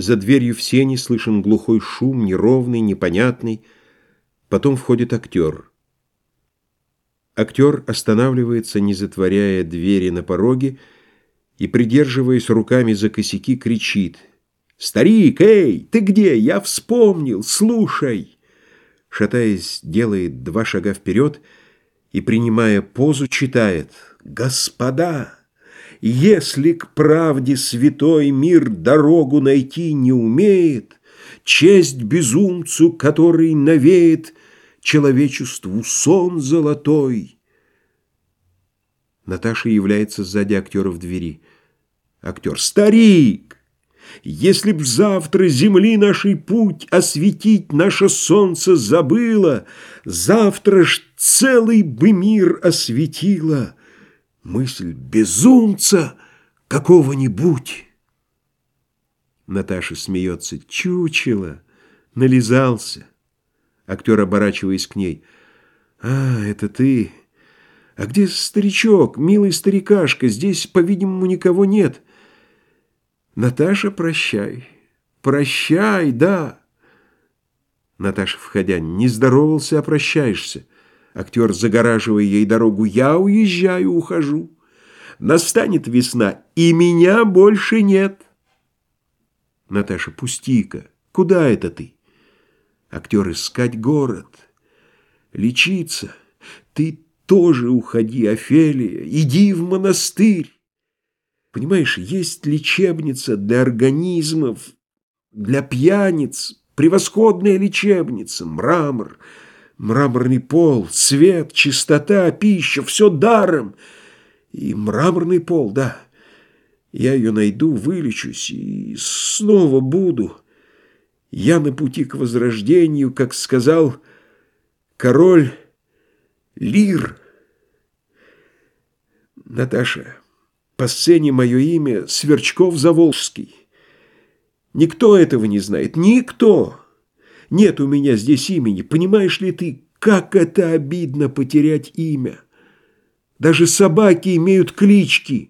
За дверью в сене слышен глухой шум, неровный, непонятный. Потом входит актер. Актер останавливается, не затворяя двери на пороге, и, придерживаясь руками за косяки, кричит. «Старик, эй, ты где? Я вспомнил, слушай!» Шатаясь, делает два шага вперед и, принимая позу, читает «Господа!» Если к правде святой мир дорогу найти не умеет, Честь безумцу, который навеет человечеству сон золотой. Наташа является сзади актера в двери. Актер. Старик! Если б завтра земли нашей путь осветить наше солнце забыло, Завтра ж целый бы мир осветило — мысль безумца какого-нибудь. Наташа смеется. Чучело. Нализался. Актер, оборачиваясь к ней. «А, это ты. А где старичок, милый старикашка? Здесь, по-видимому, никого нет. Наташа, прощай. Прощай, да». Наташа, входя, не здоровался, а прощаешься. Актер, загораживая ей дорогу, «Я уезжаю, ухожу. Настанет весна, и меня больше нет». Наташа, пусти-ка, куда это ты? Актер, искать город, лечиться. Ты тоже уходи, Офелия, иди в монастырь. Понимаешь, есть лечебница для организмов, для пьяниц, превосходная лечебница, мрамор — Мраморный пол, свет, чистота, пища, все даром. И мраморный пол, да. Я ее найду, вылечусь и снова буду. Я на пути к возрождению, как сказал король Лир. Наташа, по сцене мое имя Сверчков Заволжский. Никто этого не знает, никто. Нет у меня здесь имени. Понимаешь ли ты, как это обидно потерять имя? Даже собаки имеют клички.